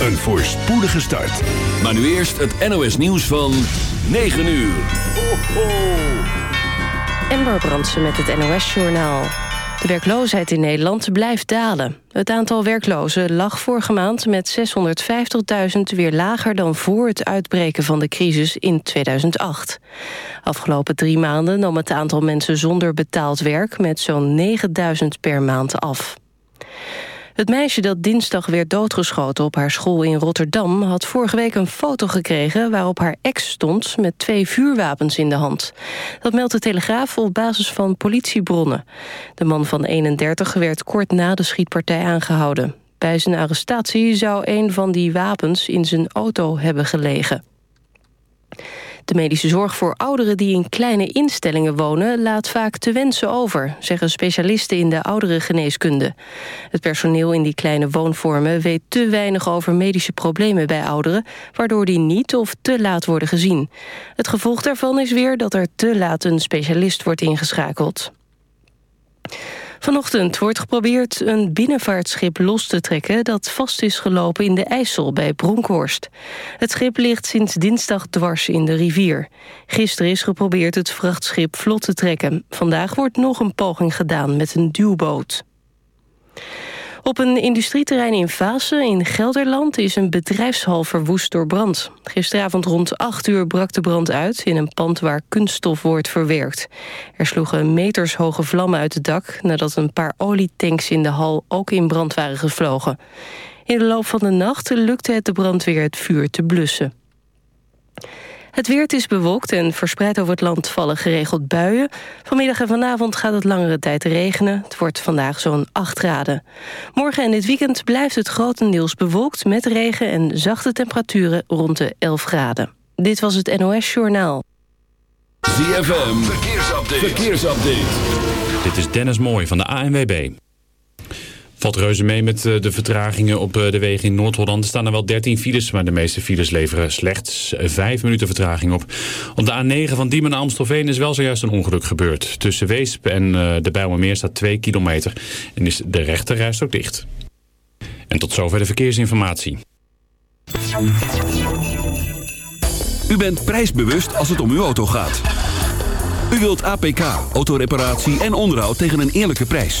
een voorspoedige start. Maar nu eerst het NOS nieuws van 9 uur. Ho, ho. Ember Brandsen met het NOS-journaal. De werkloosheid in Nederland blijft dalen. Het aantal werklozen lag vorige maand met 650.000 weer lager dan voor het uitbreken van de crisis in 2008. Afgelopen drie maanden nam het aantal mensen zonder betaald werk met zo'n 9.000 per maand af. Het meisje dat dinsdag werd doodgeschoten op haar school in Rotterdam... had vorige week een foto gekregen waarop haar ex stond... met twee vuurwapens in de hand. Dat meldt de Telegraaf op basis van politiebronnen. De man van 31 werd kort na de schietpartij aangehouden. Bij zijn arrestatie zou een van die wapens in zijn auto hebben gelegen. De medische zorg voor ouderen die in kleine instellingen wonen... laat vaak te wensen over, zeggen specialisten in de ouderengeneeskunde. Het personeel in die kleine woonvormen weet te weinig over medische problemen bij ouderen... waardoor die niet of te laat worden gezien. Het gevolg daarvan is weer dat er te laat een specialist wordt ingeschakeld. Vanochtend wordt geprobeerd een binnenvaartschip los te trekken... dat vast is gelopen in de IJssel bij Bronkhorst. Het schip ligt sinds dinsdag dwars in de rivier. Gisteren is geprobeerd het vrachtschip vlot te trekken. Vandaag wordt nog een poging gedaan met een duwboot. Op een industrieterrein in Vaassen in Gelderland is een bedrijfshal verwoest door brand. Gisteravond rond 8 uur brak de brand uit in een pand waar kunststof wordt verwerkt. Er sloegen metershoge vlammen uit het dak nadat een paar olietanks in de hal ook in brand waren gevlogen. In de loop van de nacht lukte het de brandweer het vuur te blussen. Het weer is bewolkt en verspreid over het land vallen geregeld buien. Vanmiddag en vanavond gaat het langere tijd regenen. Het wordt vandaag zo'n 8 graden. Morgen en dit weekend blijft het grotendeels bewolkt... met regen en zachte temperaturen rond de 11 graden. Dit was het NOS Journaal. ZFM, verkeersupdate. verkeersupdate. Dit is Dennis Mooij van de ANWB. Valt reuze mee met eh, de vertragingen op eh, de wegen in Noord-Holland. Er staan er wel 13 files, maar de meeste files leveren slechts 5 minuten vertraging op. Op de A9 van Diemen naar Amstelveen is wel zojuist een ongeluk gebeurd. Tussen Weesp en de Bijlmermeer staat 2 kilometer en is de rechterrijst ook dicht. En tot zover de verkeersinformatie. U bent prijsbewust als het om uw auto gaat. U wilt APK, autoreparatie en onderhoud tegen een eerlijke prijs.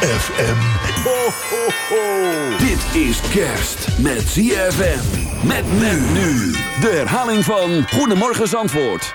ZFM. Ho, ho, ho. Dit is kerst met ZFM. Met men nu. De herhaling van Goedemorgen Zandvoort.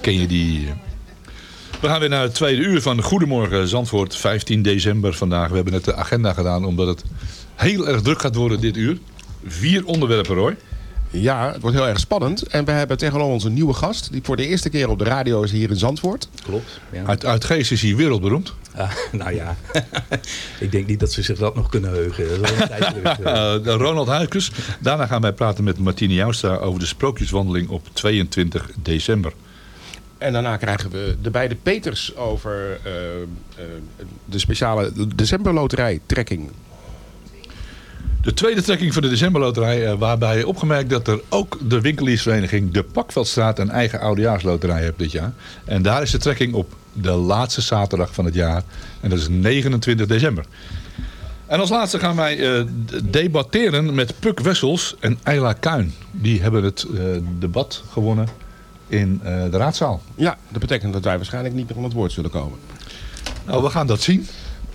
Ken je die? We gaan weer naar het tweede uur van Goedemorgen Zandvoort, 15 december vandaag. We hebben net de agenda gedaan omdat het heel erg druk gaat worden dit uur. Vier onderwerpen, Roy. Ja, het wordt heel erg spannend. En we hebben tegenover ons een nieuwe gast. Die voor de eerste keer op de radio is hier in Zandvoort. Klopt. Ja. Uit, uit Geest is hij wereldberoemd. Ah, nou ja, ik denk niet dat ze zich dat nog kunnen heugen. Dat is wel een tijd terug. Ronald Huikers. Daarna gaan wij praten met Martine Joustra over de sprookjeswandeling op 22 december. En daarna krijgen we de beide Peters over eh, eh, de speciale decemberloterij trekking. De tweede trekking van de decemberloterij, eh, waarbij opgemerkt dat er ook de winkeliersvereniging De Pakveldstraat een eigen oudejaarsloterij heeft dit jaar. En daar is de trekking op de laatste zaterdag van het jaar. En dat is 29 december. En als laatste gaan wij eh, debatteren met Puk Wessels en Eila Kuin. Die hebben het eh, debat gewonnen in de raadzaal. Ja, dat betekent dat wij waarschijnlijk niet meer aan het woord zullen komen. Nou, we gaan dat zien.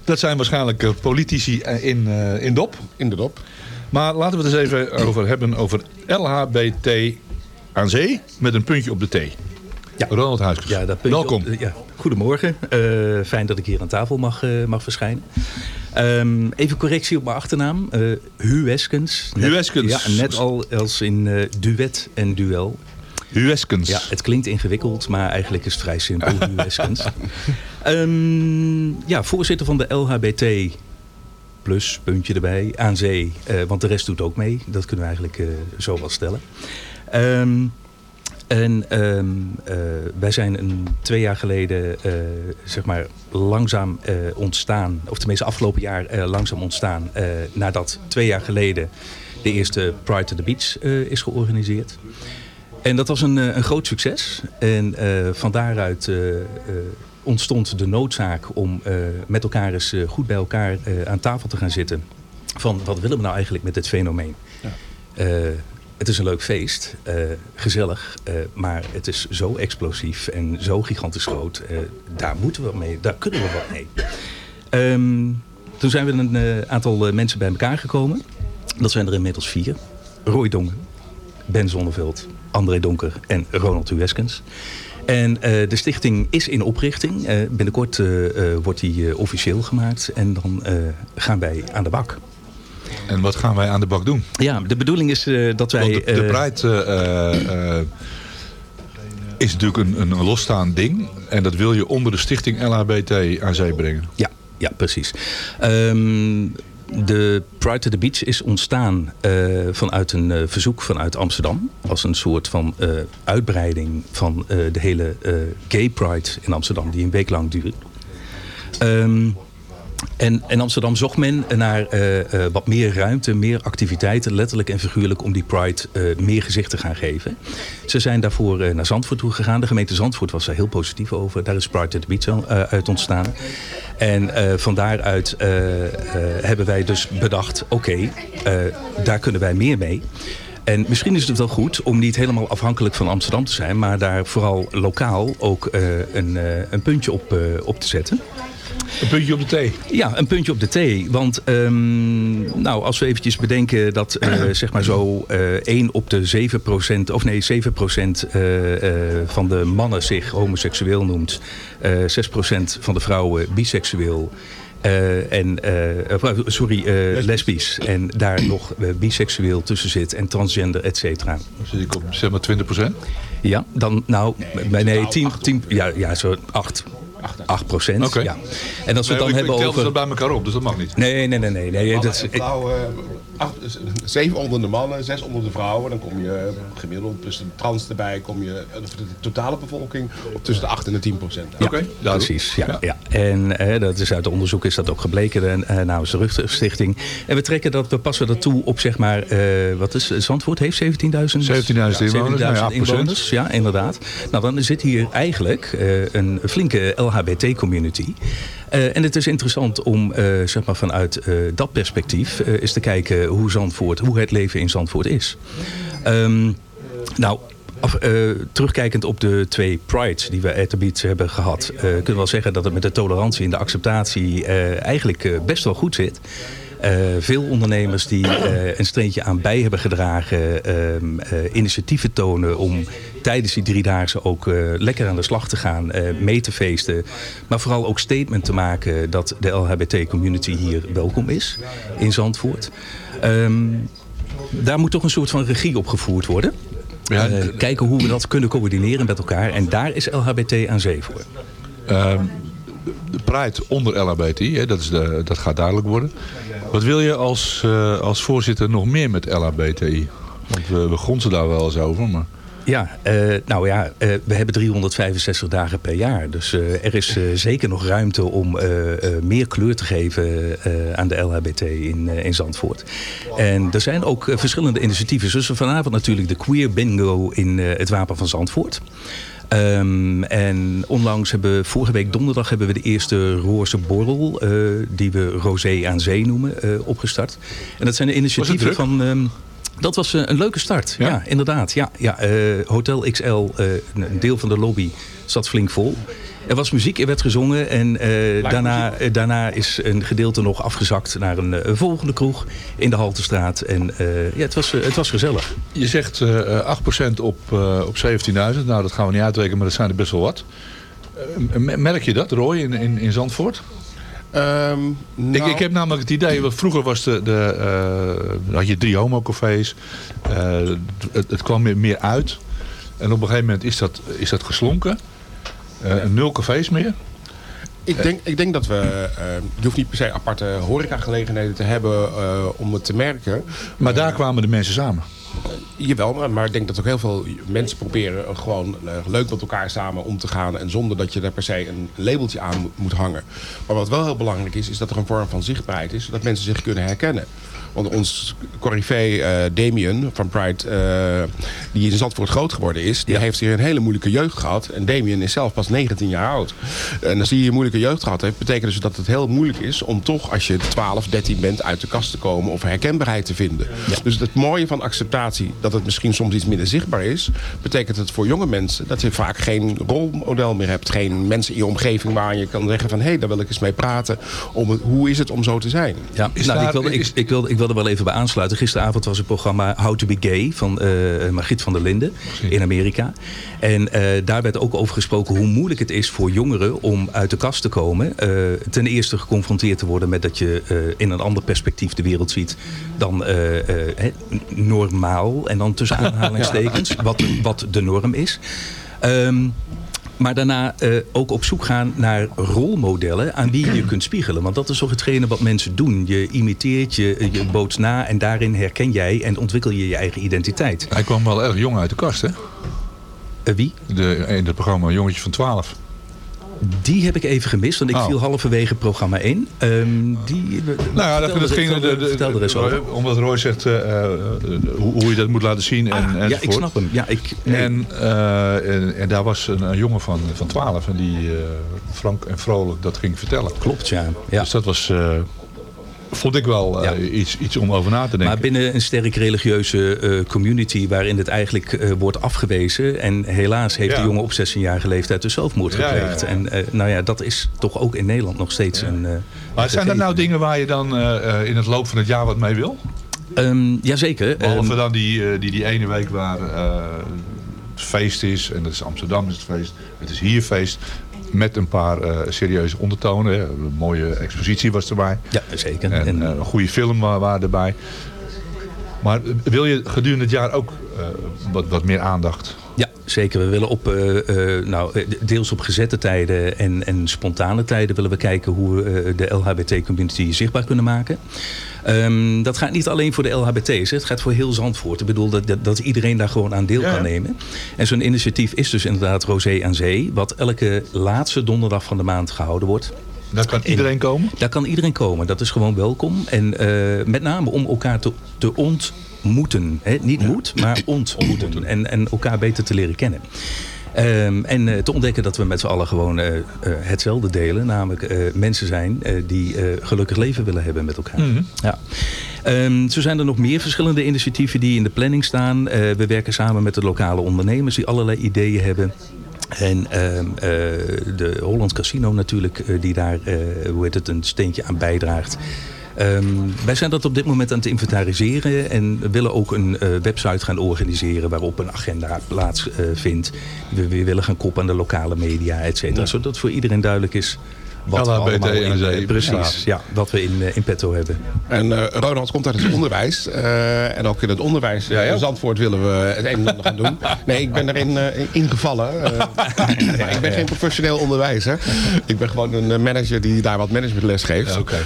Dat zijn waarschijnlijk eh, politici eh, in, eh, in DOP. In de dop. Maar laten we het eens even over hebben over LHBT aan zee met een puntje op de T. Ja. Ronald Huiskes. Ja, dat puntje Welkom. op ja. Goedemorgen. Eh, fijn dat ik hier aan tafel mag, eh, mag verschijnen. Ehm, even correctie op mijn achternaam. Eh Hueskens. Net- Hueskens. Ja, net al als in eh, duet en duel. Hueskens. Ja, het klinkt ingewikkeld, maar eigenlijk is het vrij simpel. Hueskens. Ehm, ja, voorzitter van de LHBT plus, puntje erbij, aan zee. Eh, want de rest doet ook mee. Dat kunnen we eigenlijk eh, zo wel stellen. Ehm, en ehm, eh, wij zijn een, twee jaar geleden zeg maar langzaam ontstaan, of tenminste afgelopen jaar langzaam ontstaan, nadat twee jaar geleden de eerste Pride to the Beach is georganiseerd. En dat was een, een groot succes. En van daaruit ontstond de noodzaak om eh, met elkaar eens eh, goed bij elkaar eh, aan tafel te gaan zitten. Van wat willen we nou eigenlijk met dit fenomeen? Eh, het is een leuk feest, gezellig, maar het is zo explosief en zo gigantisch groot. Daar moeten we mee, daar kunnen we wat mee. Ehm, toen zijn we een aantal mensen bij elkaar gekomen. Dat zijn er inmiddels vier. Roy Dongen, Ben Zonneveld, André Donker en Ronald Hueskens. En eh, de stichting is in oprichting. Eh, binnenkort eh, wordt die officieel gemaakt. En dan gaan wij aan de bak. En wat gaan wij aan de bak doen? Ja, de bedoeling is dat wij... Want de, de Pride is natuurlijk een, een losstaand ding. En dat wil je onder de stichting LHBT aan zee brengen. Ja, ja precies. Ehm, de Pride to the Beach is ontstaan uh, vanuit een uh, verzoek vanuit Amsterdam. Als een soort van uh, uitbreiding van de hele Gay Pride in Amsterdam. Die een week lang duurde. Um, en in Amsterdam zocht men naar uh, uh, wat meer ruimte, meer activiteiten, letterlijk en figuurlijk, om die Pride uh, meer gezicht te gaan geven. Ze zijn daarvoor naar Zandvoort toe gegaan. De gemeente Zandvoort was daar heel positief over. Daar is Pride at the Beach uit ontstaan. En van daaruit hebben wij dus bedacht, oké, daar kunnen wij meer mee. En misschien is het wel goed om niet helemaal afhankelijk van Amsterdam te zijn... maar daar vooral lokaal ook een, een puntje op, op te zetten. Een puntje op de thee. Ja, een puntje op de thee. Want um, nou, als we eventjes bedenken dat uh, zeg maar zo uh, 1 op de 7% of nee 7% uh, van de mannen zich homoseksueel noemt. 6% van de vrouwen biseksueel. Uh, en, uh, sorry, uh, lesbisch. En daar nog biseksueel tussen zit en transgender, et cetera. Zit ik op zeg maar 20% Ja, dan nou, nee, 10, 10, ja, ja, zo 8. 8 procent. Okay. Ja. En als we nee, dan ik, hebben ik tel over. dat bij elkaar op, dus dat mag niet. Nee, nee, nee, nee. nee dat is, vrouwen, acht, zeven onder de mannen, zes onder de vrouwen. Dan kom je gemiddeld tussen trans erbij, kom je de totale bevolking op tussen de 8 en de 10 procent. Ja, okay, precies. Ja, ja. ja. En eh, dat is uit onderzoek is dat ook gebleken en, uh, namens de Rugstichting. En we trekken dat, we passen dat toe op zeg maar, uh, wat is Zandvoort heeft 17.000 17.000 inwoners. 17 ja, inwoners. Ja, inderdaad. Nou, dan zit hier eigenlijk uh, een flinke LHBT-community. Uh, en het is interessant om uh, zeg maar vanuit uh, dat perspectief eens te kijken hoe Zandvoort, hoe het leven in Zandvoort is. Um, nou, terugkijkend op de twee prides die we at hebben gehad... Kunnen we wel zeggen dat het met de tolerantie en de acceptatie eigenlijk best wel goed zit. Uh, veel ondernemers die uh, een streentje aan bij hebben gedragen, uh, initiatieven tonen om tijdens die driedaagse ook lekker aan de slag te gaan, mee te feesten. Maar vooral ook statement te maken dat de LHBT-community hier welkom is in Zandvoort. Um, daar moet toch een soort van regie op gevoerd worden. Ja, kijken hoe we dat kunnen coördineren met elkaar. En daar is LHBT aan zee voor. Um, de Pride onder LHBT, hè, dat, is de, dat gaat duidelijk worden. Wat wil je als, uh, als voorzitter nog meer met LHBTI? Want we, we daar wel eens over, maar... Ja, uh, nou ja, uh, we hebben 365 dagen per jaar. Dus er is zeker nog ruimte om meer kleur te geven aan de LHBT in, in Zandvoort. En er zijn ook verschillende initiatieven. Dus vanavond natuurlijk de Queer Bingo in het Wapen van Zandvoort. Um, en onlangs hebben we, vorige week donderdag hebben we de eerste roze borrel, uh, die we Rosé aan Zee noemen, uh, opgestart. En dat zijn de initiatieven van... Um, dat was een leuke start, ja, ja inderdaad. Ja, ja, uh, Hotel XL, een deel van de lobby, zat flink vol. Er was muziek, er werd gezongen en uh, daarna, uh, daarna is een gedeelte nog afgezakt naar een, een volgende kroeg in de Haltestraat. En uh, ja, het was, het was gezellig. Je zegt 8% op, op 17.000. Nou, dat gaan we niet uitrekenen, maar dat zijn er best wel wat. merk je dat, Roy, in, in, in Zandvoort? Um, nou... ik, ik heb namelijk het idee, want vroeger was de, de, uh, had je drie homocafés. Uh, het, het kwam meer, meer uit. En op een gegeven moment is dat, is dat geslonken. Uh, nul cafés meer. Ik denk, ik denk dat we... Uh, je hoeft niet per se aparte horecagelegenheden te hebben uh, om het te merken. Maar daar kwamen de mensen samen. Jawel, maar, maar ik denk dat ook heel veel mensen proberen gewoon leuk met elkaar samen om te gaan. En zonder dat je daar per se een labeltje aan moet hangen. Maar wat wel heel belangrijk is, is dat er een vorm van zichtbaarheid is. Zodat mensen zich kunnen herkennen. Want ons corrivee uh, Damien van Pride, uh, die in Zandvoort groot geworden is... die ja. heeft hier een hele moeilijke jeugd gehad. En Damien is zelf pas 19 jaar oud. En als hij een moeilijke jeugd gehad heeft... betekent dus dat het heel moeilijk is om toch als je 12, 13 bent uit de kast te komen... of herkenbaarheid te vinden. Ja. Dus het mooie van acceptatie, dat het misschien soms iets minder zichtbaar is... betekent het voor jonge mensen dat je vaak geen rolmodel meer hebt. Geen mensen in je omgeving waar je kan zeggen van... hé, hey, daar wil ik eens mee praten. Om hoe is het om zo te zijn? Ja, nou, daar, ik wilde, is, ik, ik wilde, ik wilde er wel even bij aansluiten. Gisteravond was het programma How to be Gay van uh, Margriet van der Linden in Amerika. En uh, daar werd ook over gesproken hoe moeilijk het is voor jongeren om uit de kast te komen. Uh, ten eerste geconfronteerd te worden met dat je in een ander perspectief de wereld ziet dan he, normaal. En dan tussen aanhalingstekens, wat, wat de norm is. Um, Maar daarna uh, ook op zoek gaan naar rolmodellen aan wie je kunt spiegelen. Want dat is toch hetgene wat mensen doen. Je imiteert, je, je bootst na en daarin herken jij en ontwikkel je je eigen identiteit. Hij kwam wel erg jong uit de kast, hè? Uh, wie? De, in het programma Jongetje van 12. Die heb ik even gemist, want ik Oh. viel halverwege programma 1. Um, die, Nou ja, dat, dat ging... vertel, de, de, er over. Omdat Roy zegt uh, uh, hoe, hoe je dat moet laten zien. En, Ah, ja, ik snap hem. Ja, ik, nee. En, uh, en, en, daar was een, een, jongen van, van 12 en die uh, frank en vrolijk dat ging vertellen. Klopt, ja. ja. Dus dat was, vond ik wel ja. iets, iets om over na te denken. Maar binnen een sterk religieuze community waarin het eigenlijk wordt afgewezen. En helaas heeft ja. de jongen op 16-jarige leeftijd de zelfmoord gepleegd. En nou ja, dat is toch ook in Nederland nog steeds een... maar zijn er nou dingen waar je dan in het loop van het jaar wat mee wil? Um, jazeker. Behalve um, dan die, die, die ene week waar het feest is. En dat is Amsterdam is het feest. Het is hier feest. Met een paar uh, serieuze ondertonen. Een mooie expositie was erbij. Ja, zeker. En, en uh, een goede film waren erbij. Maar wil je gedurende het jaar ook wat, wat meer aandacht? Ja, zeker. We willen op, uh, nou, deels op gezette tijden en, en spontane tijden willen we kijken hoe we de LHBT-community zichtbaar kunnen maken. Um, dat gaat niet alleen voor de LHBT's. Het gaat voor heel Zandvoort. Ik bedoel dat, dat, dat iedereen daar gewoon aan deel ja. kan nemen. En zo'n initiatief is dus inderdaad Rosé aan Zee. Wat elke laatste donderdag van de maand gehouden wordt. Daar kan iedereen komen? Daar kan iedereen komen. Dat is gewoon welkom. En uh, met name om elkaar te, te ontmoeten. Hè? Niet moet, maar ontmoeten. En, en elkaar beter te leren kennen. Um, en uh, te ontdekken dat we met z'n allen gewoon uh, uh, hetzelfde delen. Namelijk mensen zijn die gelukkig leven willen hebben met elkaar. Mm -hmm. ja. Um, zo zijn er nog meer verschillende initiatieven die in de planning staan. we werken samen met de lokale ondernemers die allerlei ideeën hebben. En uh, uh, de Holland Casino natuurlijk, uh, die daar hoe heet het, een steentje aan bijdraagt. Um, wij zijn dat op dit moment aan het inventariseren en willen ook een uh, website gaan organiseren waarop een agenda plaatsvindt. Uh, we, we, willen gaan koppen aan de lokale media, et cetera, ja. zodat voor iedereen duidelijk is wat we allemaal in, uh, precies, ja, wat we in, in petto hebben. En uh, Ronald komt uit het onderwijs. Uh, en ook in het onderwijs ja, ja. in Zandvoort willen we het een en ander gaan doen. Nee, ik ben erin uh, ingevallen. ja, ik ben geen professioneel onderwijzer. Ik ben gewoon een manager die daar wat managementles geeft. Okay.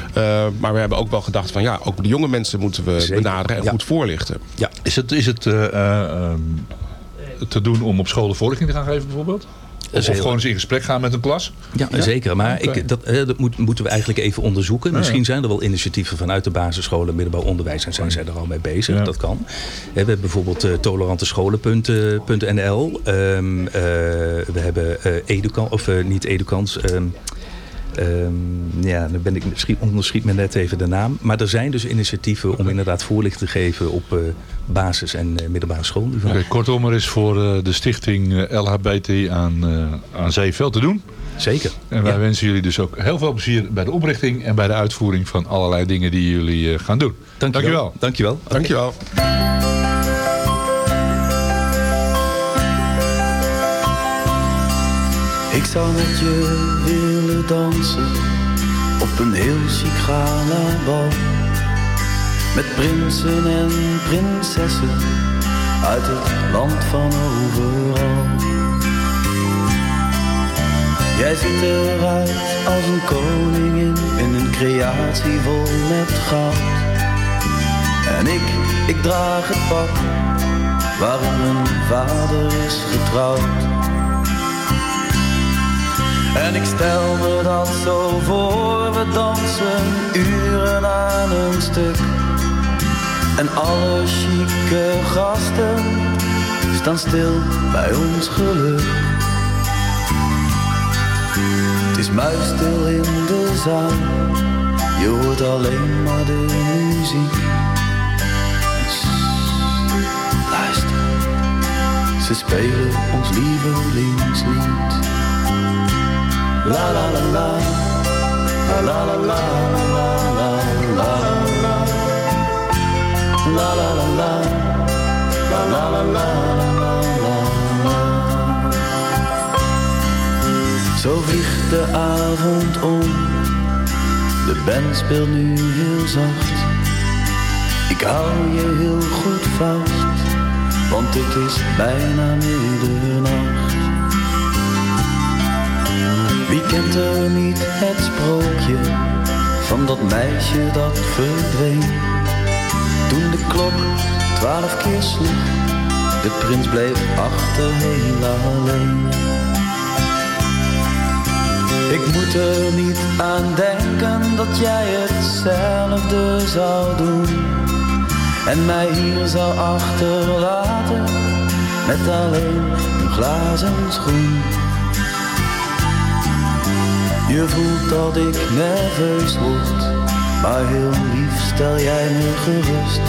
maar we hebben ook wel gedacht van ja, ook de jonge mensen moeten we Zeker. benaderen en goed voorlichten. Ja. Is het, is het um, te doen om op school de voorlichting te gaan geven bijvoorbeeld? Of, gewoon eens in gesprek gaan met een klas? Ja, ja? zeker. Maar okay. ik, dat, dat moet, moeten we eigenlijk even onderzoeken. Ja, Misschien zijn er wel initiatieven vanuit de basisscholen, middelbaar onderwijs. En zijn zij er al mee bezig. Dat kan. We hebben bijvoorbeeld uh, tolerantescholen.nl. Um, uh, we hebben uh, Educant, of niet Educants... Um, Um, ja, dan ben ik misschien onderschiet me net even de naam. Maar er zijn dus initiatieven om inderdaad voorlichting te geven op uh, basis- en uh, middelbare schoolniveau. Okay, kortom, er is voor uh, de stichting LHBT aan, aan Zeeveld te doen. Zeker. En wij ja. wensen jullie dus ook heel veel plezier bij de oprichting en bij de uitvoering van allerlei dingen die jullie gaan doen. Dankjewel. Dankjewel. Dankjewel. Dankjewel. Ik zou met je willen dansen op een heel chic galabal. Met prinsen en prinsessen uit het land van overal. Jij ziet eruit als een koningin in een creatie vol met goud. En ik, ik draag het pak waarin mijn vader is getrouwd. En ik stel me dat zo voor, we dansen uren aan een stuk. En alle chique gasten staan stil bij ons geluk. Het is muisstil in de zaal, je hoort alleen maar de muziek. Luister, ze spelen ons lievelingslied. La La la la. La La la la la la. La Zo vliegt de avond om. De band speelt nu heel zacht. Ik hou je heel goed vast Want het is bijna middernacht Wie kent er niet het sprookje van dat meisje dat verdween? Toen de klok twaalf keer sloeg, de prins bleef achter heel alleen. Ik moet er niet aan denken dat jij hetzelfde zou doen. En mij hier zou achterlaten met alleen een glazen schoen. Je voelt dat ik nerveus word, maar heel lief stel jij me gerust.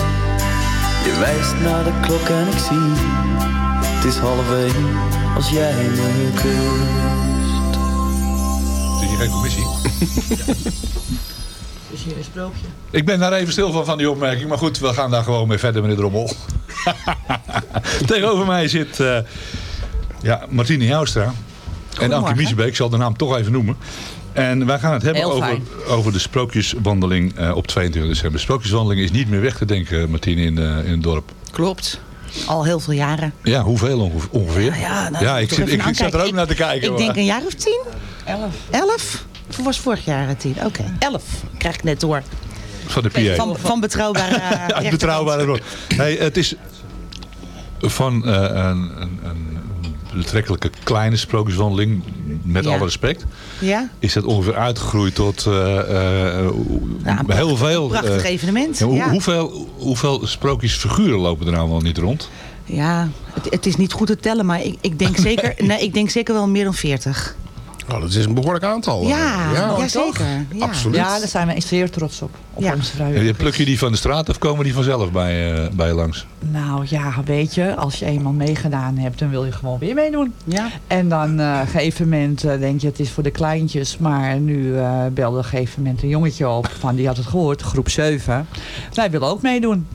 Je wijst naar de klok en ik zie, het is half één als jij me kust. Het is hier geen commissie. Is hier een sprookje? Ik ben daar even stil van, van die opmerking. Maar goed, we gaan daar gewoon mee verder, meneer Drommel. Tegenover mij zit uh, ja, Martine Joustra. En Anke Miesbeek, ik zal de naam toch even noemen. En wij gaan het hebben over, over de sprookjeswandeling uh, op 22 december. De sprookjeswandeling is niet meer weg te denken, Martine, in, uh, in het dorp. Klopt. Al heel veel jaren. Ja, hoeveel ongeveer? Ja, ja, nou, ja ik, zit, ik, ik zat er ook ik, naar te kijken. Ik maar. denk een jaar of tien. Elf. Elf? Of was vorig jaar tien? Oké, okay. elf. Krijg ik net door. Van de PA. Van, van betrouwbare... Uit betrouwbare bron. Hey, het is van uh, een, een, een betrekkelijke kleine sprookjeswandeling, met Ja. alle respect, Ja? is dat ongeveer uitgegroeid tot uh, uh, Ja, een heel veel. Prachtig uh, evenement. hoe- ja. hoeveel, hoeveel sprookjesfiguren lopen er nou wel niet rond? Ja, het, het is niet goed te tellen, maar ik, ik, denk zeker, nee, ik denk zeker wel meer dan 40. Oh, dat is een behoorlijk aantal. Ja, ja. ja, zeker. Ja. Absoluut. Ja, daar zijn we zeer trots op. Op Ja. onze En vrijwilligers. pluk je die van de straat of komen die vanzelf bij, uh, bij je langs? Nou ja, weet je, als je eenmaal meegedaan hebt, dan wil je gewoon weer meedoen. Ja. En dan eh, op een gegeven moment eh, denk je, het is voor de kleintjes. Maar nu eh, belde op een gegeven moment een jongetje op, van die had het gehoord, groep 7. Wij willen ook meedoen.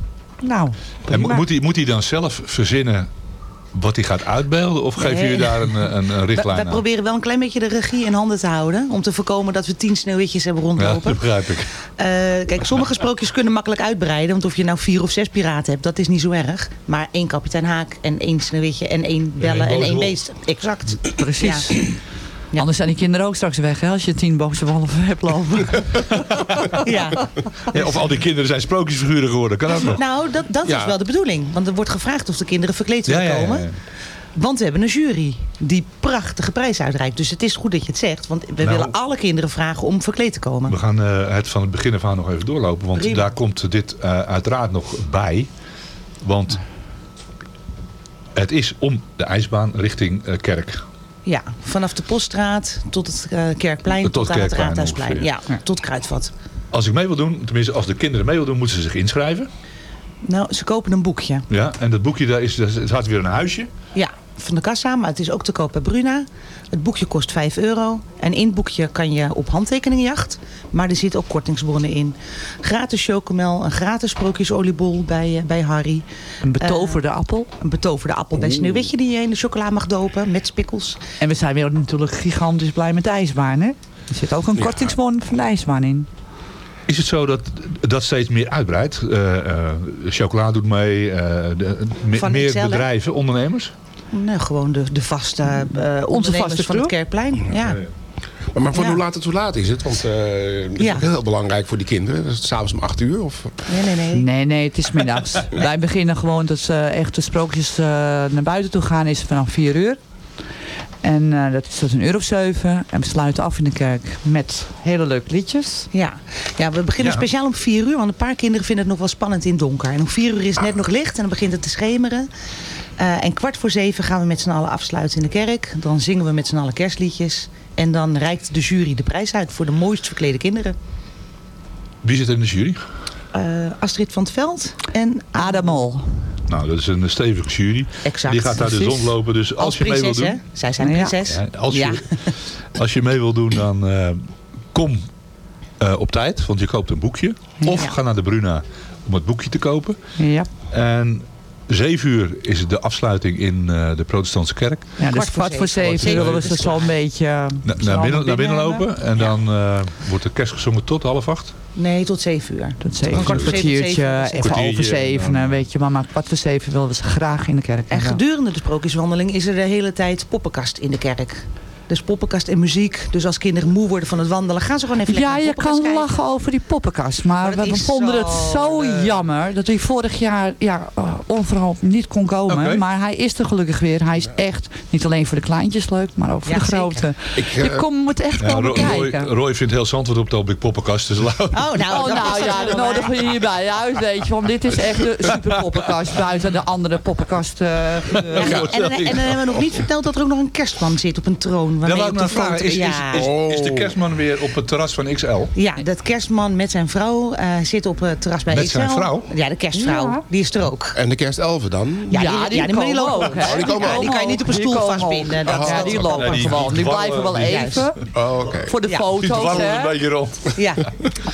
Nou, En prima. moet hij, moet hij dan zelf verzinnen wat hij gaat uitbeelden? Of geven Nee. jullie daar een, een, een We- richtlijn wij aan? proberen wel een klein beetje de regie in handen te houden. Om te voorkomen dat we tien sneeuwwitjes hebben Ja, rondlopen. dat begrijp ik. Eh, kijk, sommige sprookjes kunnen makkelijk uitbreiden. Want of je nou vier of zes piraten hebt, dat is niet zo erg. Maar één kapitein Haak en één sneeuwwitje en één bellen één en één wolf. beest. Exact. Precies. Ja. Ja. Anders zijn die kinderen ook straks weg, hè, als je tien boze wolven hebt lopen. Ja. Ja, of al die kinderen zijn sprookjesfiguren geworden. Kan ook nog. Nou, dat, dat Ja. is wel de bedoeling. Want er wordt gevraagd of de kinderen verkleed willen Ja, ja, ja, komen. ja. Want we hebben een jury die prachtige prijs uitreikt. Dus het is goed dat je het zegt. Want we Nou. willen alle kinderen vragen om verkleed te komen. We gaan eh, het van het begin af aan nog even doorlopen. Want Prima. daar komt dit eh, uiteraard nog bij. Want het is om de ijsbaan richting eh, Kerk. Ja, vanaf de Poststraat tot het eh, Kerkplein, Tot tot, aan het Raadhuisplein. Ja, tot Kruidvat. Als ik mee wil doen, tenminste als de kinderen mee wil doen, moeten ze zich inschrijven. Nou, ze kopen een boekje. Ja, en dat boekje, daar is, daar staat weer een huisje. Van de kassa, maar het is ook te koop bij Bruna. Het boekje kost 5 euro. En in het boekje kan je op handtekeningjacht. Maar er zitten ook kortingsbonnen in. Gratis chocomel, een gratis sprookjesoliebol bij, eh, bij Harry. Een betoverde appel. Een betoverde appel bij Sneeuwwitje die je in de chocola mag dopen. Met spikkels. En we zijn weer natuurlijk gigantisch blij met de ijsbaan, hè? Er zit ook een Ja. kortingsbon van de ijsbaan in. Is het zo dat dat steeds meer uitbreidt? Eh eh, chocola doet mee, eh, de- me- Van meer hè? bedrijven, ondernemers? Nou, gewoon de, de vaste eh ondernemers vaste van het. Kerkplein. Ja. Maar, Ja. hoe laat het hoe laat is het? Want eh dat is Ja. ook heel belangrijk voor die kinderen. Dat is s'avonds om 8 uur? Of... Nee, nee, nee. Nee, nee, het is middags. Wij beginnen gewoon dat ze echt de sprookjes eh, naar buiten toe gaan is vanaf 4 uur. En eh, dat is tot een uur of zeven. En we sluiten af in de kerk met hele leuke liedjes. Ja. ja, we beginnen Ja. speciaal om vier uur. Want een paar kinderen vinden het nog wel spannend in het donker. En om vier uur is het net nog licht en dan begint het te schemeren. Eh, en kwart voor zeven gaan we met z'n allen afsluiten in de kerk. Dan zingen we met z'n allen kerstliedjes. En dan reikt de jury de prijs uit voor de mooist verklede kinderen. Wie zit er in de jury? Eh, Astrid van het Veld en Adamol. Nou, dat is een stevige jury. Exact. Die gaat daar dus Precies. rondlopen. Dus als, Als je mee wil prinses, hè? doen... Zij zijn prinses. Ja, als, je, Ja. als je mee wil doen, dan eh, kom op tijd. Want je koopt een boekje. Of Ja. ga naar de Bruna om het boekje te kopen. Ja. En zeven uur is de afsluiting in eh, de protestantse kerk. ja dus Kwart voor zeven. zeven willen ze uur zo'n beetje... eh, Na- naar, binnen, naar binnen lopen. En dan eh, wordt de kerst gezongen tot half acht. Nee, tot zeven uur. Tot zeven, kwart een kwartiertje, even over zeven, eh, weet je. Maar, maar kwart voor zeven willen we ze graag in de kerk En gedurende de sprookjeswandeling is er de hele tijd poppenkast in de kerk. Dus poppenkast en muziek. Dus als kinderen moe worden van het wandelen, gaan ze gewoon even lekker Ja, je de kan kijken. lachen over die poppenkast. Maar Maar dat we vonden zo het zo leuk. jammer dat hij vorig jaar ja, uh, onverhoopt niet kon komen. Maar hij is er gelukkig weer. Hij is echt niet alleen voor de kleintjes leuk, maar ook voor Ja, de grote. Ik, je eh, kom, moet echt Ja, komen Roy, kijken. Roy vindt heel Zandvoort op ogenblik poppenkast. Dus Oh, nou, Oh, dat nou is ja, nodigen waar. we je bij huis, weet je. Want dit is echt de super poppenkast buiten de andere poppenkast. eh, en, dan, en dan hebben we nog niet verteld dat er ook nog een kerstman zit op een troon. Daar waarmee ik de vragen. foto- Is, is, is, is de kerstman weer op het terras van XL? Ja, dat kerstman met zijn vrouw eh, zit op het terras bij Met XL. zijn vrouw? Ja, de kerstvrouw. Ja. Die is er ook. En de kerstelven dan? Ja, Ja, die, die ja, die, die lopen ook, hè? Oh, die komen Ja, ook. die kan je niet op een Die stoel vastbinden. Dat, Oh, ja, die dat- lopen die- gewoon. Die die blijven wel even. Oh, oké. Voor de Ja. Die foto's, dwarrelen een beetje rond. ja.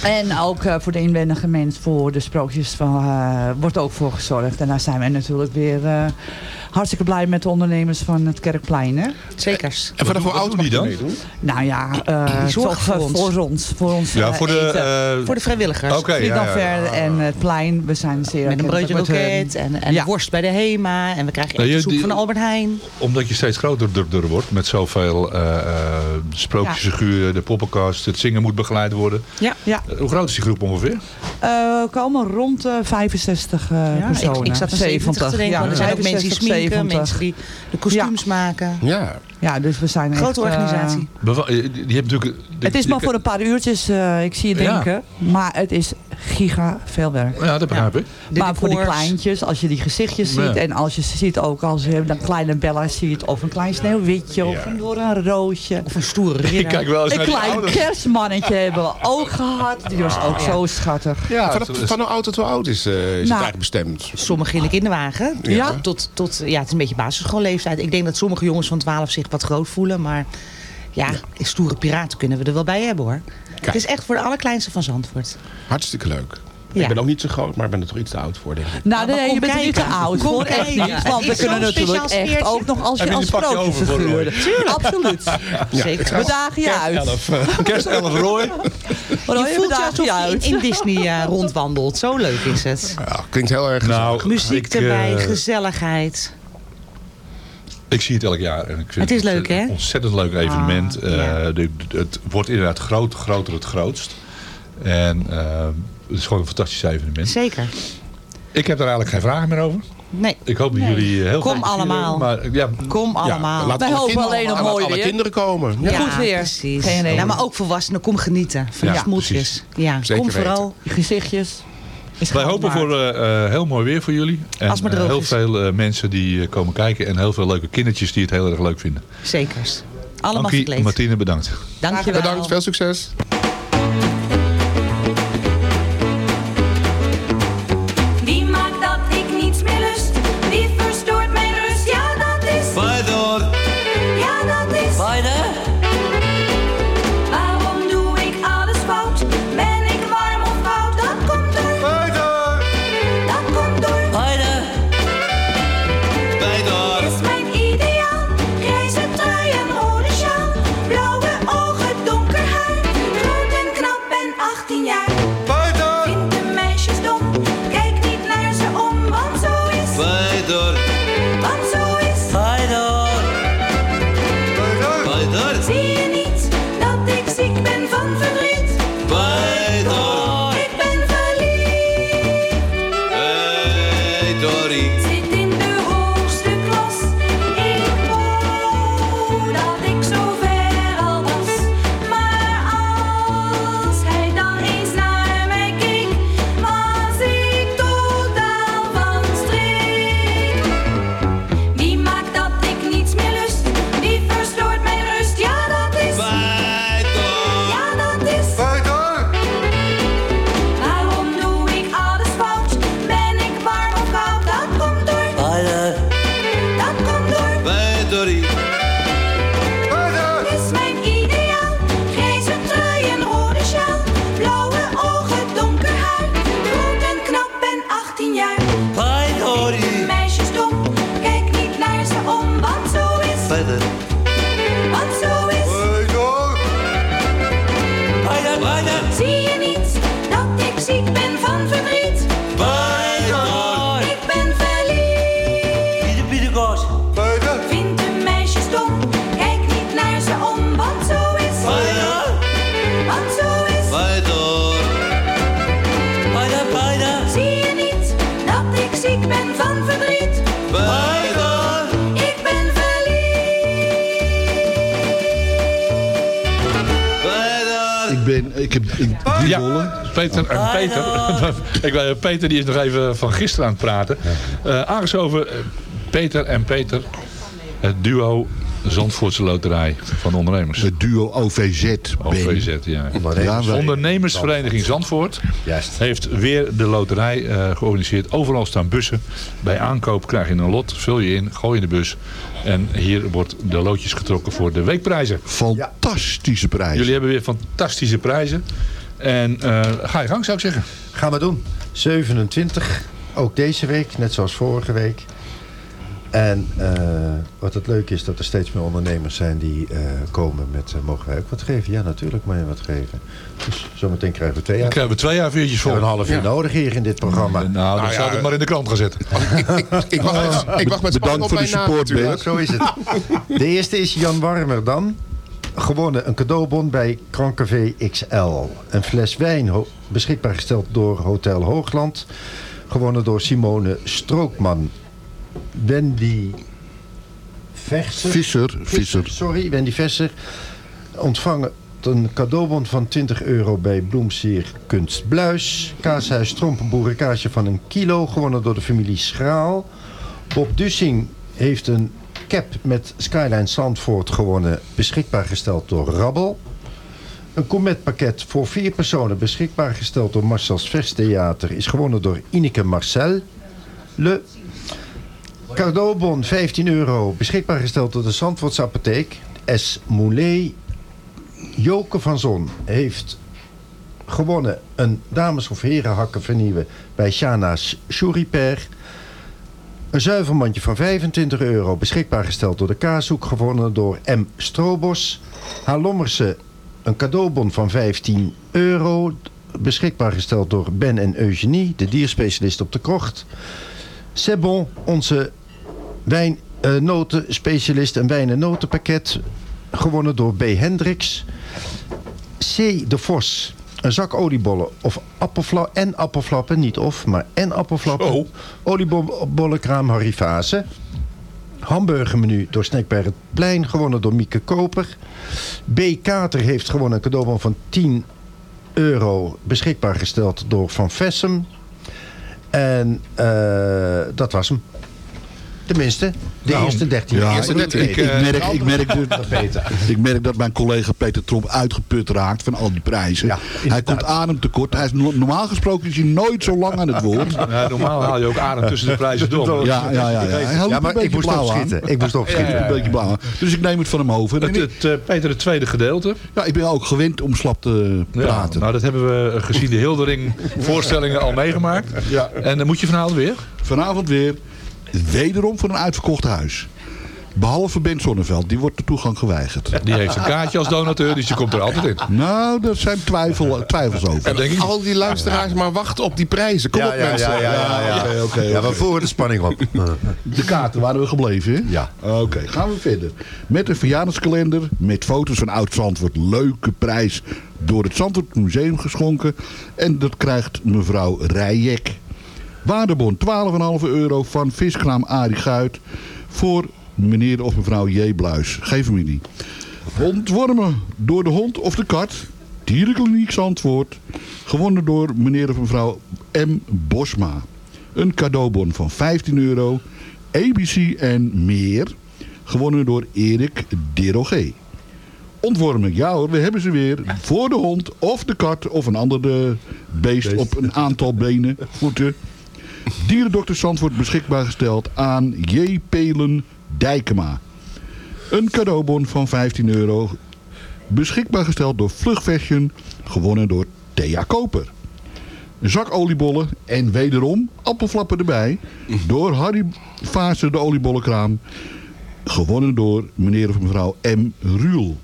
En ook eh, voor de inwendige mens, voor de sprookjes, van, eh, wordt ook voor gezorgd. En daar zijn wij natuurlijk weer eh, hartstikke blij met de ondernemers van het Kerkplein. Hè? Zekers. En vanaf hoe Wat oud die je dan? Nou ja, eh, toch, voor eh, ons. voor ons. Voor ons Ja, eh, voor de... eh, Voor de vrijwilligers. Oké, Fried ja, dan ja. Ver en het plein, we zijn zeer Met een broodje en, en Ja. worst bij de Hema. En we krijgen Nou, je- soep die- van Albert Heijn. Omdat je steeds groter er, er wordt met zoveel eh eh sprookjesfiguren, de poppenkast, het zingen moet begeleid worden. Ja. Ja, hoe groot is die groep ongeveer? eh, komen rond de 65 eh, Ja, personen. ik, ik zat aan 70 te denken. er zijn ook mensen die 65, sminken, 70. mensen die de kostuums maken. Ja. Ja, dus we zijn Grote echt, eh, organisatie. Je, je hebt natuurlijk... de- het is maar voor een paar uurtjes, eh, ik zie je Ja. denken. Maar het is giga veel werk. Ja, dat begrijp ik. Maar voor die kleintjes, als je die gezichtjes Ja. ziet... en als je ze ziet ook als je een kleine Bella ziet... of een klein sneeuwwitje of een, door een roosje... Of een stoere Ik ridder. kijk wel eens Een naar klein kerstmannetje hebben we ook gehad. Die was ook zo schattig. Ja, Van, het- van hoe oud tot hoe oud is, eh, is het Nou. eigenlijk bestemd? Sommigen in de kinderwagen. Ja. Tot, tot, ja, het is een beetje basisschoolleeftijd. Ik denk dat sommige jongens van 12 zich wat groot voelen. Maar ja, stoere piraten kunnen we er wel bij hebben hoor. Het is echt voor de allerkleinste van Zandvoort. Hartstikke leuk. Ja. Ik ben ook niet zo groot, maar ik ben er toch iets te oud voor, denk ik. Nou, maar nee, kom je bent er niet te oud Kom voor. Echt niet. Want we kunnen natuurlijk speciaal echt ook nog als je als sprookjesfiguur. Absoluut. Zeker. We dagen je uit. Kerst 11 Roy. Roy, Je we voelt je dagen alsof je uit. in Disney eh, rondwandelt. Zo leuk is het. Ja, klinkt heel erg Nou, Muziek ik, erbij, eh, gezelligheid. Ik zie het elk jaar. En ik vind Het is leuk, ontzettend- hè? Ontzettend leuk evenement. Ah, ja. Eh, de- de- het wordt inderdaad groot, groter het grootst. En eh, het is gewoon een fantastisch evenement. Zeker. Ik heb daar eigenlijk geen vragen meer over. Nee. Ik hoop dat Nee. jullie eh, heel Kom allemaal. Maar ja, Kom allemaal. laat Wij hopen kinderen- alleen nog mooi alle weer. kinderen komen. Ja. Ja, Goed weer. Precies. Geen reden. Ja, maar ook volwassenen, kom genieten van Ja, je smoeltjes. Ja, Zeker kom vooral. Die gezichtjes. Wij hopen voor eh, eh, heel mooi weer voor jullie. En Als maar eh, droog heel is. veel eh, mensen die komen kijken. En heel veel leuke kindertjes die het heel erg leuk vinden. Zekers. Allemaal Ankie, verkleed. Martine, bedankt. Dankjewel. Bedankt, veel succes. Ik heb ik, drie Ja, bollen. Peter en Peter. ik, Peter die is nog even van gisteren aan het praten. Eh aangeschoven eh, Peter en Peter. Het duo Zandvoortse Loterij van ondernemers. Het duo OVZ. OVZ, ja. Ondernemersvereniging Zandvoort heeft weer de loterij eh, georganiseerd. Overal staan bussen. Bij aankoop krijg je een lot, vul je in, gooi in de bus. En hier wordt de loodjes getrokken voor de weekprijzen. Fantastische prijzen. Jullie hebben weer fantastische prijzen. En eh, ga je gang zou ik zeggen. Gaan we doen. 27, ook deze week, net zoals vorige week. En eh, wat het leuke is dat er steeds meer ondernemers zijn die eh, komen met... eh, mogen wij ook wat geven? Ja, natuurlijk mag je wat geven. Dus zometeen krijgen we twee jaar. Dan krijgen we twee jaar voor. hebben een half uur Ja. nodig hier in dit programma. Nou, dan zou het maar in de krant gaan zetten. Ik wacht, met- ik wacht met spanning op mijn naam natuurlijk. Zo is het. De eerste is Jan Warmerdam. Gewonnen een cadeaubon bij Krancafé XL. Een fles wijn beschikbaar gesteld door Hotel Hoogland. Gewonnen door Simone Strookman. Wendy Verser. Visser, Visser. Sorry, Wendy Vesser. Ontvangen een cadeaubon van 20 euro bij Bloemsier Kunst Bluis. Kaashuis Trompenboerenkaasje van een kilo. Gewonnen door de familie Schraal. Bob Dussing heeft een cap met Skyline Zandvoort gewonnen. Beschikbaar gesteld door Rabbel. Een cometpakket voor vier personen beschikbaar gesteld door Marcel's Verstheater is gewonnen door Ineke Marcel. Le cadeaubon 15 euro beschikbaar gesteld door de Zandvoortse apotheek. S. Moulet. Joke van Zon heeft gewonnen een dames- of herenhakken vernieuwen bij Shana's Shuriper. Een zuivelmandje van 25 euro beschikbaar gesteld door de Kaashoek. Gewonnen door M. Strobos. Halommerse een cadeaubon van 15 euro. Beschikbaar gesteld door Ben en Eugenie, de dierspecialist op de krocht. Sebon, onze wijnnotenspecialist, een wijn- en notenpakket. Gewonnen door B. Hendricks. C. De Vos. Een zak oliebollen of appelfla en appelflappen, niet of, maar en appelflappen. Oliebollenkraam Harry Vase. Hamburgermenu door Snack bij het Plein, gewonnen door Mieke Koper. B. Kater heeft gewonnen een cadeaubon van 10 euro, beschikbaar gesteld door Van Vessem. En eh, dat was hem. Tenminste, de Nou, eerste 13. ja, Eerste ik, 13. ik, ik merk, ik, merk dus, ik merk dat mijn collega Peter Tromp uitgeput raakt van al die prijzen. hij komt ademtekort. Hij is, no- normaal gesproken is hij nooit zo lang aan het woord. Ja, normaal haal je ook adem tussen de prijzen door. Ja, ja, ja. ja. Hij loopt Ja, maar ik moest blauw aan. opschieten. Ik moest opschieten. Ja, ja, ja. Een beetje blauw aan. Dus ik neem het van hem over. Het, het, eh, Peter, het tweede gedeelte. Ja, ik ben ook gewend om slap te Ja, praten. nou, dat hebben we gezien de Hildering voorstellingen al meegemaakt. Ja. En dan moet je vanavond weer. Vanavond weer wederom voor een uitverkocht huis. Behalve Ben Zonneveld, die wordt de toegang geweigerd. Die heeft een kaartje als donateur, dus die komt er altijd in. Nou, daar zijn twijfel, twijfels over. denk ik. Al die luisteraars maar wachten op die prijzen. Kom Ja, op ja, mensen. ja, ja, ja, ja. Oké, oké, Ja, we voeren de spanning op. De kaarten waren we gebleven, hè? Ja. Oké, gaan we verder. Met een verjaardagskalender, met foto's van Oud Zandvoort. Leuke prijs door het Zandvoort Museum geschonken. En dat krijgt mevrouw Rijek. Waardebon 12,5 euro van viskraam Arie Guit. Voor meneer of mevrouw J. Bluis. Geen familie. Ontwormen door de hond of de kat. Dierenkliniek Zandvoort. Gewonnen door meneer of mevrouw M. Bosma. Een cadeaubon van 15 euro. ABC en meer. Gewonnen door Erik Derogé. Ontwormen, ja hoor, we hebben ze weer. Voor de hond of de kat of een ander eh, beest op een aantal benen, voeten. Dierendokter Zandvoort beschikbaar gesteld aan J. Pelen Dijkema. Een cadeaubon van 15 euro. Beschikbaar gesteld door Vlug Fashion. Gewonnen door Thea Koper. Een zak oliebollen en wederom appelflappen erbij. Door Harry Vaassen de oliebollenkraam. Gewonnen door meneer of mevrouw M. Ruul.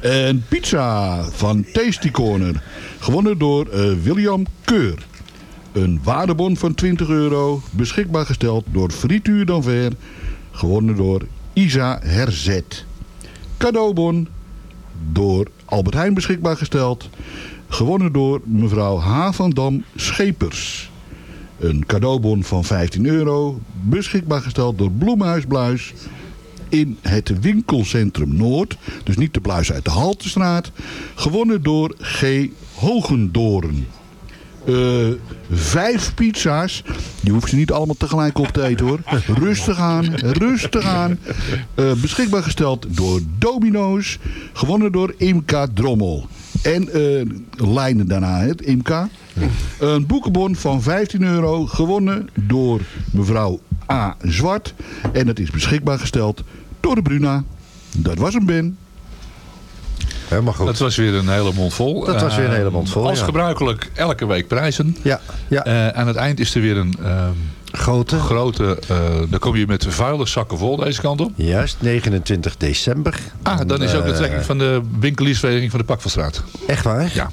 Een pizza van Tasty Corner. Gewonnen door eh, William Keur. Een waardebon van 20 euro. Beschikbaar gesteld door Frituur d'Anver. Gewonnen door Isa Herzet. Cadeaubon door Albert Heijn beschikbaar gesteld. Gewonnen door mevrouw H. van Dam Schepers. Een cadeaubon van 15 euro. Beschikbaar gesteld door Bloemenhuis Bluis. in het winkelcentrum Noord. Dus niet de Bluis uit de Haltestraat. Gewonnen door G. Hogendoren. Eh, vijf pizza's. Je hoeft ze niet allemaal tegelijk op te eten hoor. Rustig aan, rustig aan. Eh, beschikbaar gesteld door Domino's. Gewonnen door Imka Drommel. En eh lijnen daarna, het Imka. Een boekenbon van 15 euro. Gewonnen door mevrouw A. Zwart. En het is beschikbaar gesteld door de Bruna. Dat was hem, Ben. Helemaal goed. Dat was weer een hele mond vol. Dat was weer een hele mond vol, Eh, Als ja. gebruikelijk elke week prijzen. Ja, ja. Eh, aan het eind is er weer een ehm, grote. grote eh, dan kom je met vuile zakken vol deze kant op. Juist, 29 december. Ah, dan is ook de Eh, trekking van de winkeliersvereniging van de Pakvalstraat. Echt waar? Ja.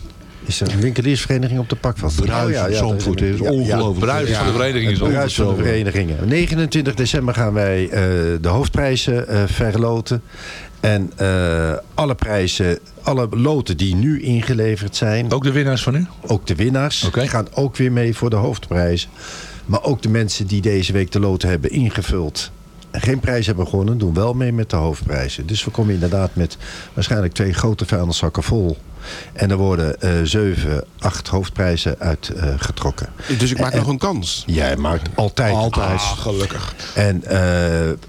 Is er een winkeliersvereniging op de pakvast? Bruis Zandvoort, is ongelooflijk. Bruis van de vereniging is bruis van de verenigingen. 29 december gaan wij eh, de hoofdprijzen eh, verloten. En eh, alle prijzen, alle loten die nu ingeleverd zijn. Ook de winnaars van u? Ook de winnaars gaan ook weer mee voor de hoofdprijzen. Maar ook de mensen die deze week de loten hebben ingevuld. en geen prijs hebben gewonnen, doen wel mee met de hoofdprijzen. Dus we komen inderdaad met waarschijnlijk twee grote vuilniszakken vol. En er worden eh, zeven, acht hoofdprijzen uitgetrokken. Dus ik maak En- nog een kans. Jij maakt altijd Altijd. kans. Ah, gelukkig. En eh,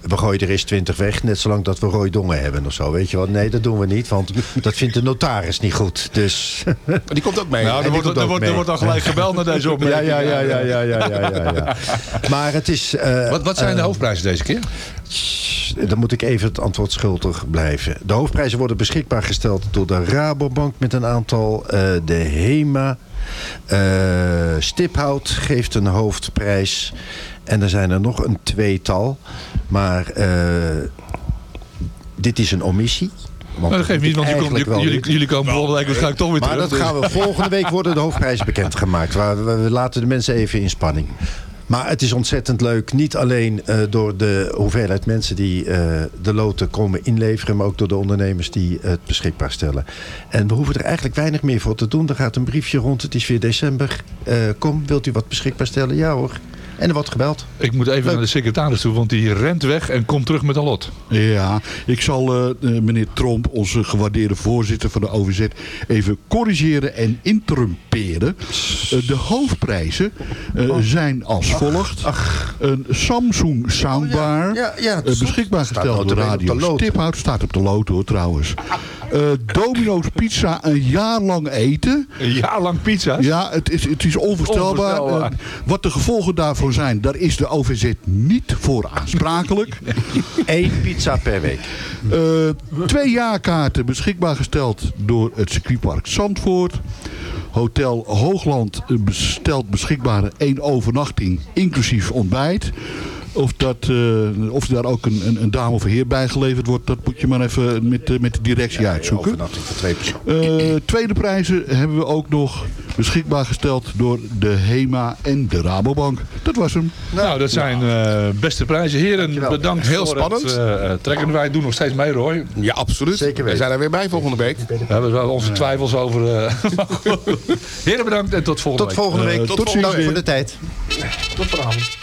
we gooien er eens twintig weg, net zolang dat we Roy Dongen hebben of zo. Weet je wat? Nee, dat doen we niet, want dat vindt de notaris niet goed. Dus... Die komt ook mee. Nou, er wordt, er wordt, er wordt al gelijk gebeld naar deze opmerking. ja, ja, ja, ja, ja, ja, ja, ja. Maar het is... eh, Wat, wat zijn de eh, hoofdprijzen deze keer? Dan moet ik even het antwoord schuldig blijven. De hoofdprijzen worden beschikbaar gesteld door de Rabobank met een aantal. eh, de HEMA. eh, Stiphout geeft een hoofdprijs. En er zijn er nog een tweetal. Maar eh, dit is een omissie. Want Nou, dat geeft niet, want je komt- jullie, niet. jullie komen volgende week waarschijnlijk toch weer Maar terug. dat dus- gaan we volgende week worden de hoofdprijzen bekendgemaakt. Waar we, we laten de mensen even in spanning. Maar het is ontzettend leuk. Niet alleen eh, door de hoeveelheid mensen die eh, de loten komen inleveren. Maar ook door de ondernemers die het beschikbaar stellen. En we hoeven er eigenlijk weinig meer voor te doen. Er gaat een briefje rond. Het is weer december. Eh, kom, wilt u wat beschikbaar stellen? Ja hoor. En er wordt gebeld. Ik moet even naar de secretaris toe, want die rent weg en komt terug met een lot. Ja, ik zal eh, eh, meneer Tromp, onze gewaardeerde voorzitter van de OVZ, even corrigeren en interrumperen. Eh, de hoofdprijzen eh, zijn als volgt. Een Samsung soundbar, Oh, ja, ja, het is- beschikbaar gesteld door op de Radio. Stiphout. Staat op de lood hoor trouwens. Eh, Domino's Pizza een jaar lang eten. Een jaar lang pizza? Ja, het is, het is onvoorstelbaar. Onvoorstelbaar. Eh, wat de gevolgen daarvan zijn, daar is de OVZ niet voor aansprakelijk. Eén pizza per week. Eh, twee jaarkaarten beschikbaar gesteld door het circuitpark Zandvoort. Hotel Hoogland stelt beschikbaar één overnachting, inclusief ontbijt. Of, dat, eh, of daar ook een, een, een dame of heer bij geleverd wordt, dat moet je maar even met, eh, met de directie uitzoeken. Twee. Eh, tweede prijzen hebben we ook nog beschikbaar gesteld door de HEMA en de Rabobank. Dat was hem. Nou, dat zijn eh, beste prijzen. Heren, bedankt Heel voor spannend. het trekken. Wij doen nog steeds mee, Roy. Ja, absoluut. Zeker We weten. zijn er weer bij volgende week. We hebben wel onze twijfels over... eh. Heren, bedankt en tot volgende Tot week. volgende week. Tot tot volgende voor de tijd. Tot vanavond.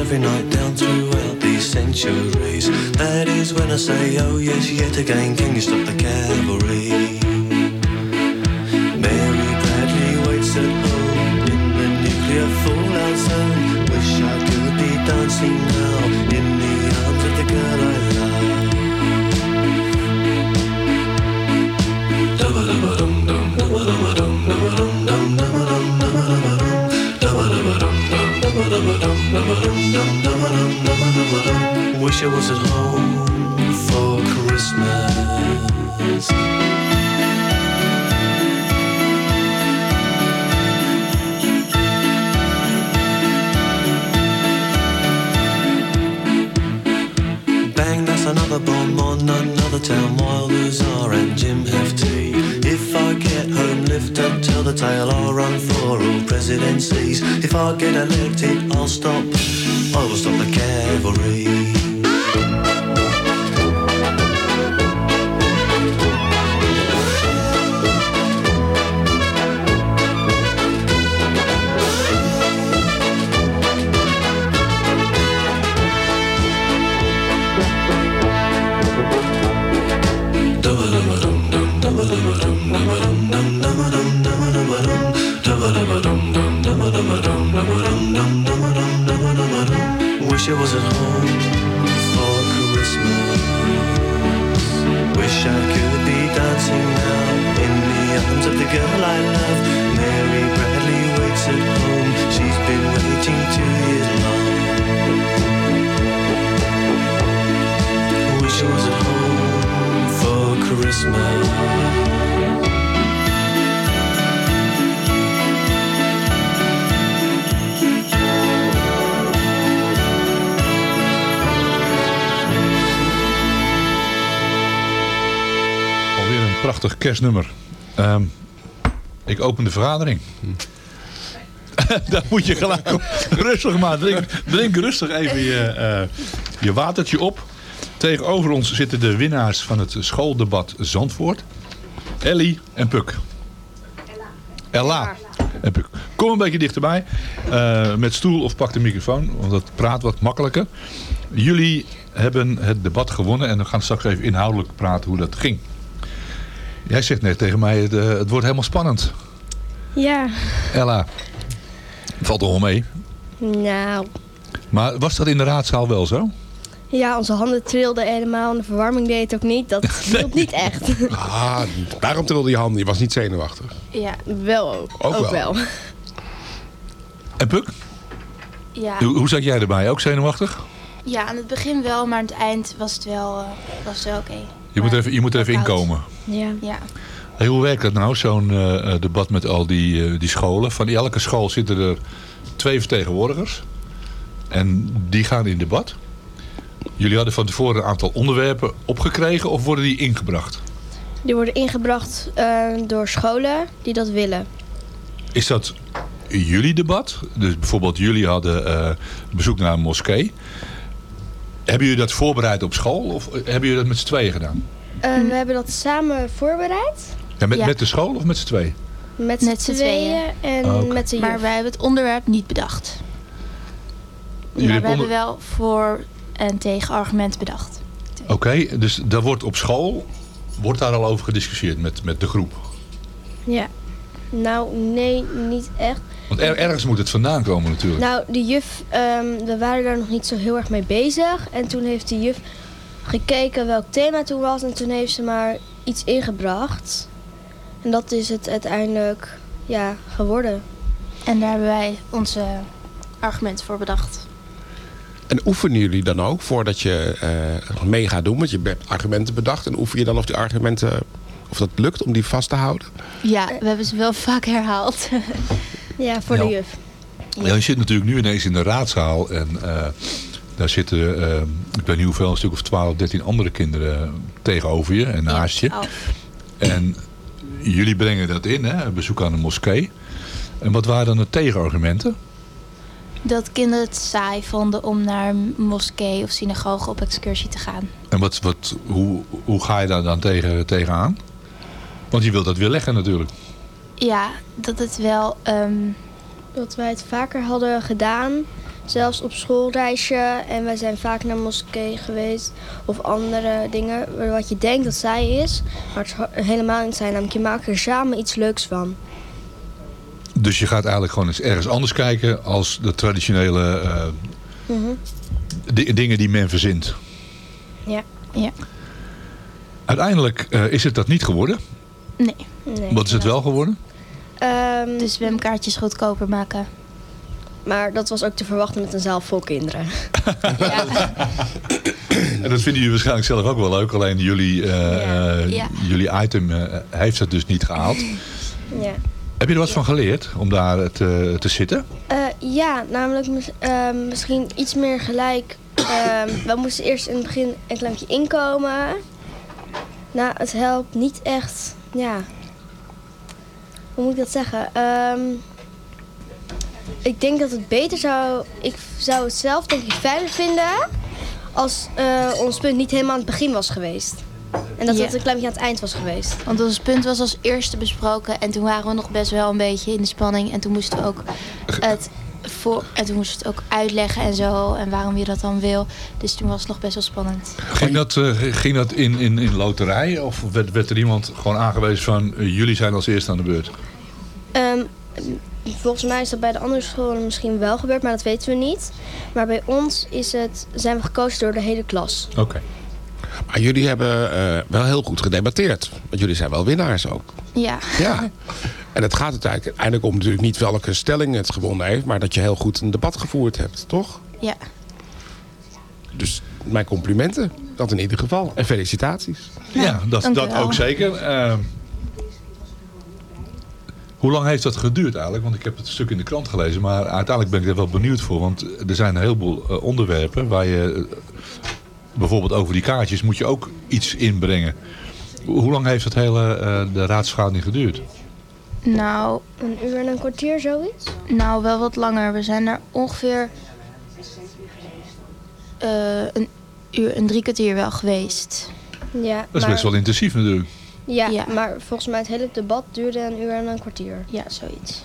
Every night down throughout these centuries. That is when I say, oh yes, yet again, can you stop the cavalry? Wish I was at home for Christmas. Bang, that's another bomb on another town. Wilders are and Jim have the. I'll run for all presidencies. If I get elected, I'll stop. I will stop the cavalry. Prachtig kerstnummer. Ehm, ik open de vergadering. Daar moet je gelijk op. Rustig maar. Drink, drink rustig even je, eh, je watertje op. Tegenover ons zitten de winnaars van het schooldebat Zandvoort. Ellie en Puk. Ella. En Puk. Kom een beetje dichterbij. eh, met stoel of pak de microfoon. Want dat praat wat makkelijker. Jullie hebben het debat gewonnen. En we gaan straks even inhoudelijk praten hoe dat ging. Jij zegt net tegen mij, het, eh, het wordt helemaal spannend. Ja, Ella, valt er wel mee. nou, Maar was dat in de raadzaal wel zo? ja, onze handen trilden helemaal en de verwarming deed het ook niet. Dat hielp niet echt. Ah, daarom trilde je handen. Je was niet zenuwachtig. Ja, wel ook. Ook wel. En Puk, Ja, hoe, hoe zat jij erbij? Ook zenuwachtig? ja, aan het begin wel, maar aan het eind was het wel, eh, was het wel oké. Je moet er even, je moet er even inkomen. Ja. ja. Hey, hoe werkt dat nou, zo'n eh, eh, debat met al die, eh, die scholen? Van elke school zitten er twee vertegenwoordigers. En die gaan in debat. Jullie hadden van tevoren een aantal onderwerpen opgekregen of worden die ingebracht? Die worden ingebracht eh, door scholen die dat willen. Is dat jullie debat? Dus bijvoorbeeld jullie hadden eh, bezoek naar een moskee. Hebben jullie dat voorbereid op school of hebben jullie dat met z'n tweeën gedaan? Eh, We hebben dat samen voorbereid. Ja, met, Ja. met de school of met z'n tweeën? Met, Met z'n z'n tweeën en Oh, oké. met de juf. Maar wij hebben het onderwerp niet bedacht. Jullie maar we hebben hebben wel voor- en tegen argumenten bedacht. Oké, dus daar wordt op school wordt daar al over gediscussieerd met, met de groep. Ja. Nou, nee, niet echt. Want er- ergens moet het vandaan komen natuurlijk. Nou, de juf, ehm, we waren daar nog niet zo heel erg mee bezig. En toen heeft de juf gekeken welk thema toen was. En toen heeft ze maar iets ingebracht. En dat is het uiteindelijk ja, geworden. En daar hebben wij onze argumenten voor bedacht. En oefenen jullie dan ook voordat je eh, mee gaat doen? Want je hebt argumenten bedacht. En oefen je dan of die argumenten, of dat lukt om die vast te houden? Ja, we hebben ze wel vaak herhaald. ja, voor de juf. Ja, je zit natuurlijk nu ineens in de raadzaal en eh, daar zitten, eh, ik weet niet hoeveel, een stuk of 12, 13 andere kinderen tegenover je en naast je. En jullie brengen dat in, hè, bezoek aan een moskee. En wat waren dan de tegenargumenten? Dat kinderen het saai vonden om naar een moskee of synagoge op excursie te gaan. En wat, wat, hoe, hoe ga je daar dan tegen, tegenaan? Want je wilt dat weer leggen natuurlijk. Ja, dat het wel... ehm, Dat wij het vaker hadden gedaan. Zelfs op schoolreisje. En wij zijn vaak naar moskee geweest. Of andere dingen. Wat je denkt dat zij is. Maar het is helemaal niet zijn. Namelijk je maakt er samen iets leuks van. Dus je gaat eigenlijk gewoon eens ergens anders kijken als de traditionele eh, di- dingen die men verzint. Ja. ja. Uiteindelijk eh, is het dat niet geworden. Nee. nee. Wat is het wel geworden? Ehm, de zwemkaartjes goedkoper maken. maar dat was ook te verwachten met een zaal vol kinderen. En dat vinden jullie waarschijnlijk zelf ook wel leuk. Alleen jullie, eh, Ja. jullie item eh, heeft het dus niet gehaald. Ja. Heb je er wat van geleerd om daar te, te zitten? Eh, ja, namelijk ehm, misschien iets meer gelijk. Ehm, we moesten eerst in het begin een klein beetje inkomen. Nou, het helpt niet echt. Ja. Hoe moet ik dat zeggen? Ehm, ik denk dat het beter zou. Ik zou het zelf denk ik fijner vinden. Als eh, ons punt niet helemaal aan het begin was geweest. En dat Ja. het een klein beetje aan het eind was geweest. Want ons punt was als eerste besproken en toen waren we nog best wel een beetje in de spanning. En toen moesten we ook het voor en toen moesten we het ook uitleggen en zo en waarom je dat dan wil. Dus toen was het nog best wel spannend. Ging dat, eh, ging dat in, in, in loterij? Of werd, werd er iemand gewoon aangewezen van... eh, jullie zijn als eerste aan de beurt? Ehm, volgens mij is dat bij de andere scholen misschien wel gebeurd, maar dat weten we niet. Maar bij ons is het, zijn we gekozen door de hele klas. Oké. Maar jullie hebben eh, wel heel goed gedebatteerd. Want jullie zijn wel winnaars ook. Ja. Ja. En het gaat uiteindelijk uiteindelijk om natuurlijk niet welke stelling het gewonnen heeft... maar dat je heel goed een debat gevoerd hebt, toch? Ja. Dus mijn complimenten. Dat in ieder geval. En felicitaties. Ja, dat, dat ook zeker. Eh, hoe lang heeft dat geduurd eigenlijk? Want ik heb het stuk in de krant gelezen. Maar uiteindelijk ben ik er wel benieuwd voor. Want er zijn een heleboel eh, onderwerpen waar je... eh, bijvoorbeeld over die kaartjes moet je ook iets inbrengen. Hoe lang heeft het hele eh, de raadsvergadering geduurd? Nou, Een uur en een kwartier, zoiets? nou wel wat langer. We zijn er ongeveer eh, een uur, een drie kwartier wel geweest. Ja, Dat is best wel intensief natuurlijk. Ja, maar volgens mij het hele debat duurde een uur en een kwartier. Ja, zoiets.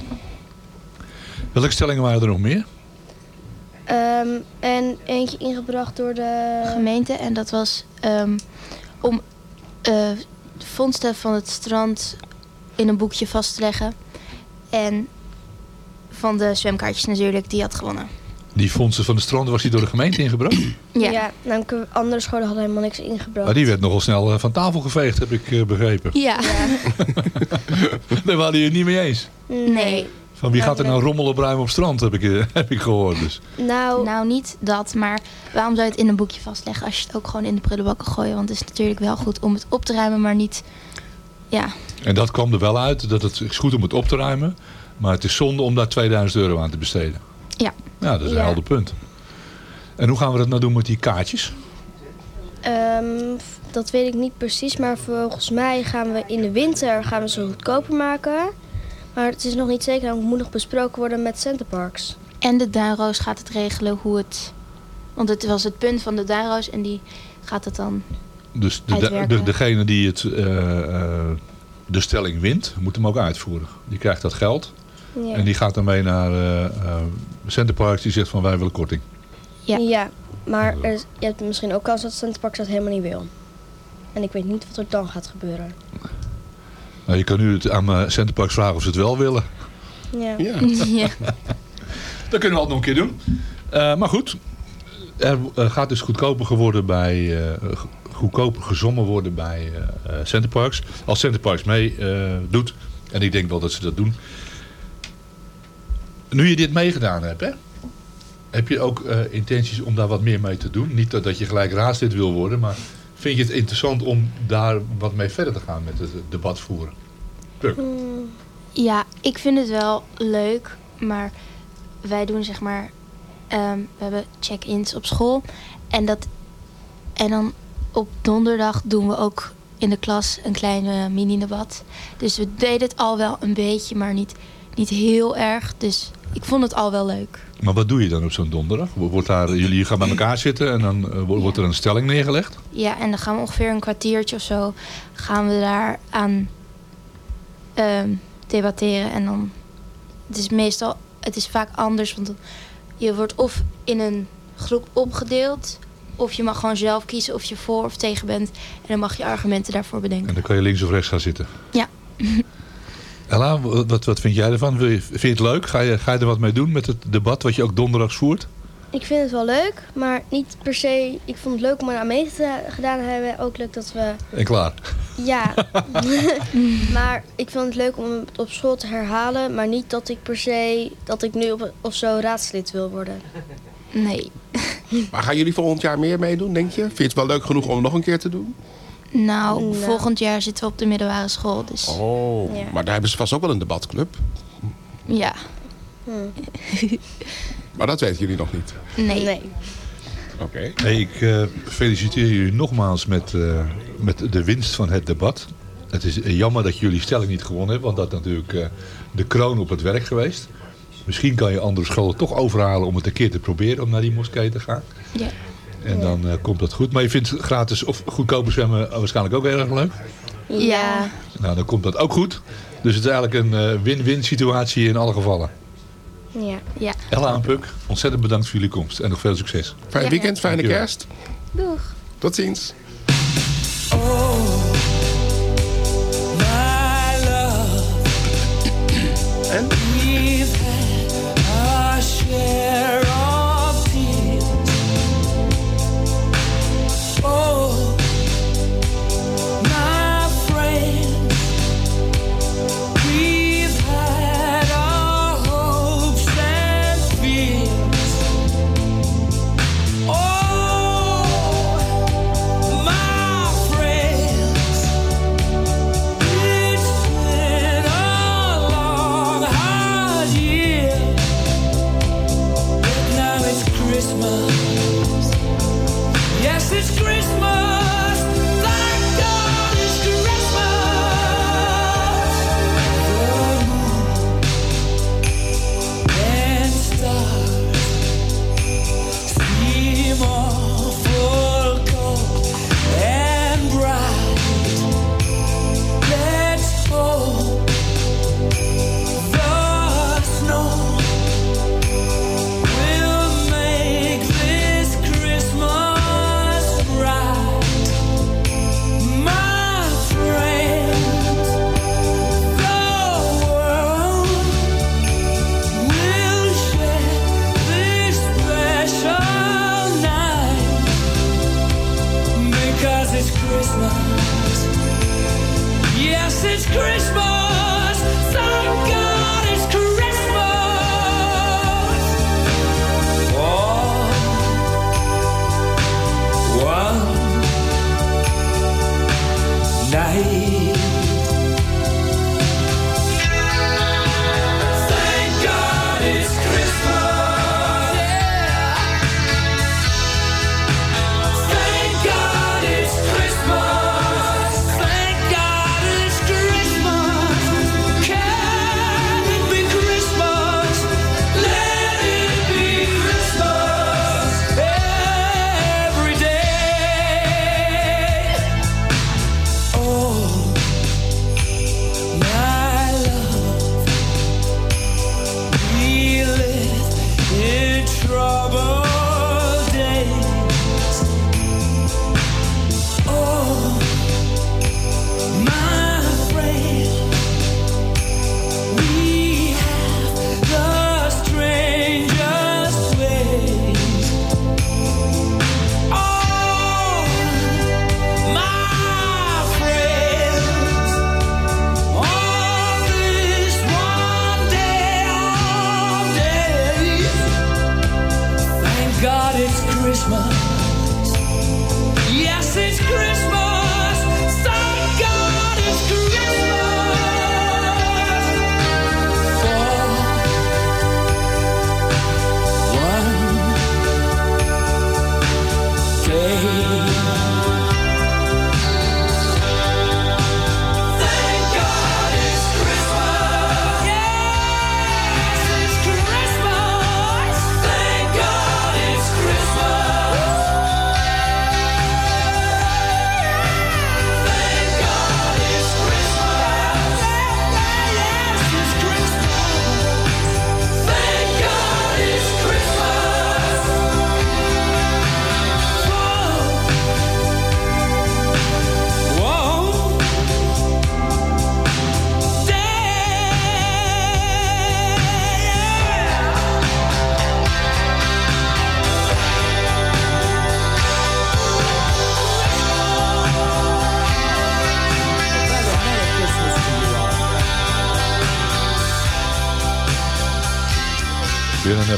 Welke stellingen waren er nog meer? Ehm, en eentje ingebracht door de... gemeente. En dat was ehm, om eh vondsten van het strand in een boekje vast te leggen. En van de zwemkaartjes natuurlijk, die had gewonnen. Die fondsen van de stranden was die door de gemeente ingebracht? Ja. namelijk eh, andere scholen hadden helemaal niks ingebracht. Maar die werd nogal snel eh, van tafel geveegd, heb ik eh, begrepen. Ja. Daar waren jullie het niet mee eens. Nee. Van wie gaat er nou rommelen op ruim op strand, heb ik, heb ik gehoord. Dus. Nou, nou, niet dat, maar waarom zou je het in een boekje vastleggen als je het ook gewoon in de prullenbak kan gooien? Want het is natuurlijk wel goed om het op te ruimen, maar niet... Ja, En dat kwam er wel uit, dat het is goed om het op te ruimen. Maar het is zonde om daar 2000 euro aan te besteden. Ja. Ja, dat is een Ja. helder punt. En hoe gaan we dat nou doen met die kaartjes? Ehm, dat weet ik niet precies, maar volgens mij gaan we in de winter gaan we ze goedkoper maken. Maar het is nog niet zeker, want het moet nog besproken worden met Centerparks. En de Duinroos gaat het regelen hoe het... Want het was het punt van de Duinroos en die gaat het dan... Dus de, de, degene die het, eh, eh, de stelling wint, moet hem ook uitvoeren. Die krijgt dat geld. Ja. En die gaat dan mee naar eh eh, Centerparks. Die zegt van wij willen korting. Ja, maar er, is- je hebt misschien ook kans dat Centerparks dat helemaal niet wil. En ik weet niet wat er dan gaat gebeuren. Nou, je kan nu het aan uh, Centerparks vragen of ze het wel willen. Ja. Ja. Dat kunnen we altijd nog een keer doen. Eh, maar goed, er gaat dus goedkoper geworden bij, eh, goedkoper gezongen worden bij eh eh, Centerparks. Als Centerparks mee eh, doet, en ik denk wel dat ze dat doen. Nu je dit meegedaan hebt, hè, heb je ook intenties om daar wat meer mee te doen? Niet dat, dat je gelijk raadslid wil worden, maar vind je het interessant om daar wat mee verder te gaan met het debat voeren? Puk. Mm, Ja, ik vind het wel leuk, maar wij doen zeg maar, ehm, we hebben check-ins op school en dat en dan op donderdag doen we ook in de klas een klein eh, mini-debat. Dus we deden het al wel een beetje, maar niet, niet heel erg. Dus ik vond het al wel leuk. Maar wat doe je dan op zo'n donderdag? Wordt daar, jullie gaan bij elkaar zitten en dan eh, wo- wordt er een stelling neergelegd? Ja, en dan gaan we ongeveer een kwartiertje of zo gaan we daar aan ehm, debatteren. En dan, het is meestal, het is vaak anders, want je wordt of in een groep opgedeeld, of je mag gewoon zelf kiezen of je voor of tegen bent. En dan mag je argumenten daarvoor bedenken. En dan kan je links of rechts gaan zitten. Ja. Ella, wat, wat vind jij ervan? Wil je- Vind je het leuk? Ga je, ga je er wat mee doen met het debat wat je ook donderdags voert? Ik vind het wel leuk, maar niet per se... Ik vond het leuk om er aan mee te gedaan te hebben. Ook leuk dat we... En klaar. Ja. maar ik vond het leuk om het op school te herhalen. Maar niet dat ik per se... Dat ik nu op, of zo raadslid wil worden. Nee. Maar gaan jullie volgend jaar meer meedoen, denk je? Vind je het wel leuk genoeg om het nog een keer te doen? Nou, Nou. volgend jaar zitten we op de middelbare school, dus Oh, Ja. maar daar hebben ze vast ook wel een debatclub. ja. Maar dat weten jullie nog niet. Nee. nee. Oké. Hey, ik eh, feliciteer jullie nogmaals met, eh, met de winst van het debat. Het is eh, jammer dat jullie stelling niet gewonnen hebben, want dat is natuurlijk eh, de kroon op het werk geweest. Misschien kan je andere scholen toch overhalen om het een keer te proberen om naar die moskee te gaan. Ja. En dan eh, komt dat goed. Maar je vindt gratis of goedkope zwemmen waarschijnlijk ook erg leuk. Ja. Nou, dan komt dat ook goed. Dus het is eigenlijk een eh, win-win situatie in alle gevallen. Ja. Ja. Ella en Puk, ontzettend bedankt voor jullie komst. En nog veel succes. Fijn weekend, fijne kerst. Doeg. Tot ziens. My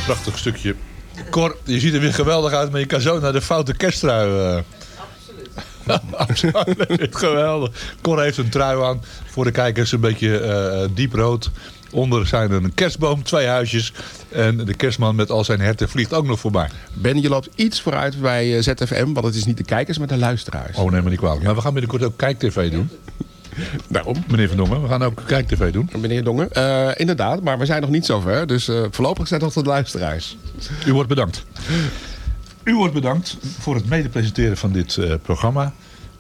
prachtig stukje. Cor, je ziet er weer geweldig uit, maar je kan zo naar de foute kersttrui. eh. Absoluut geweldig. Cor heeft een trui aan. Voor de kijkers een beetje eh dieprood. Onder zijn er een kerstboom, twee huisjes. En de kerstman met al zijn herten vliegt ook nog voorbij. Ben, je loopt iets vooruit bij eh, ZFM, want het is niet de kijkers, maar de luisteraars. Oh, neem me niet kwalijk. Maar we gaan binnenkort ook kijktv doen. Daarom. Meneer Van Dongen, we gaan ook kijktv doen. Meneer Dongen, eh, inderdaad, maar we zijn nog niet zover. Dus eh, voorlopig zijn het nog de luisteraars. U wordt bedankt. U wordt bedankt voor het mede-presenteren van dit eh, programma.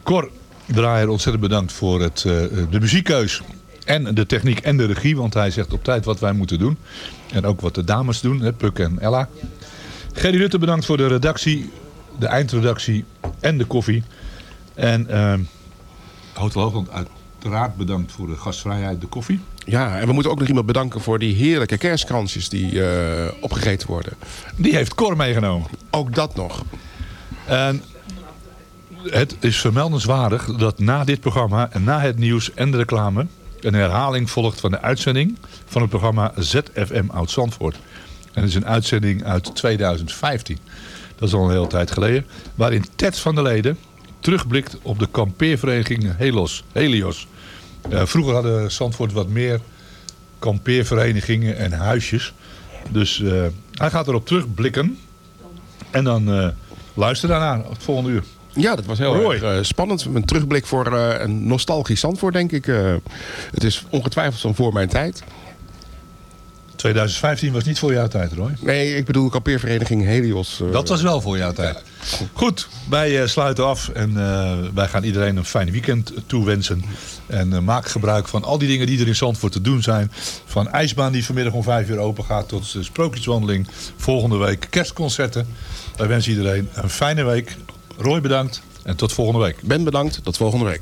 Cor Draaier, ontzettend bedankt voor het, eh, de muziekkeus. En de techniek en de regie, want hij zegt op tijd wat wij moeten doen. En ook wat de dames doen, hè, Puk en Ella. Gerry Rutte bedankt voor de redactie, de eindredactie en de koffie. En uh, Hotel Hoogland uiteraard bedankt voor de gastvrijheid, de koffie. Ja, en we moeten ook nog iemand bedanken voor die heerlijke kerstkransjes die eh, opgegeten worden. Die heeft Cor meegenomen. Ook dat nog. En het is vermeldenswaardig dat na dit programma en na het nieuws en de reclame... een herhaling volgt van de uitzending van het programma ZFM Oud-Zandvoort. En dat is een uitzending uit 2015. Dat is al een hele tijd geleden. Waarin Ted van der Leden terugblikt op de kampeervereniging Helos, Helios. Eh, vroeger hadden Zandvoort wat meer kampeerverenigingen en huisjes. Dus eh, hij gaat erop terugblikken. En dan eh, luister daarna, het volgende uur. Ja, dat was heel Roy. erg spannend. Een terugblik voor een nostalgisch Zandvoort, denk ik. Het is ongetwijfeld van voor mijn tijd. 2015 was niet voor jouw tijd, Roy. Nee, ik bedoel kampeervereniging Helios. eh, Dat was wel voor jouw tijd. Goed, wij eh, sluiten af en eh, wij gaan iedereen een fijn weekend toewensen. En maak gebruik van al die dingen die er in Zandvoort te doen zijn. Van ijsbaan die vanmiddag om vijf uur open gaat tot de sprookjeswandeling. Volgende week kerstconcerten. Wij wensen iedereen een fijne week. Roy bedankt en tot volgende week. Ben bedankt, tot volgende week.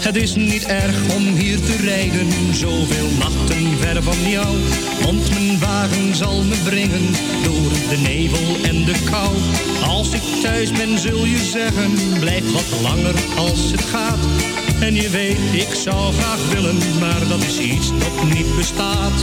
Het is niet erg om hier te rijden, zoveel nachten ver van jou. Want mijn wagen zal me brengen door de nevel en de kou. Als ik thuis ben zul je zeggen, blijf wat langer als het gaat. En je weet, ik zou graag willen, maar dat is iets dat niet bestaat.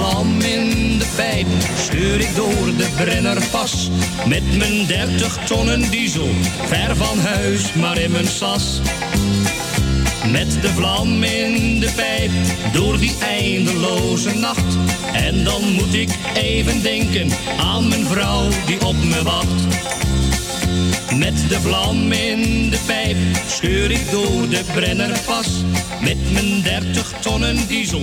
Vlam in de pijp scheur ik door de Brennerpas. Met mijn 30 tonnen diesel, ver van huis, maar in mijn sas. Met de vlam in de pijp, door die eindeloze nacht. En dan moet ik even denken aan mijn vrouw die op me wacht. Met de vlam in de pijp scheur ik door de Brennerpas. Met mijn 30 tonnen diesel,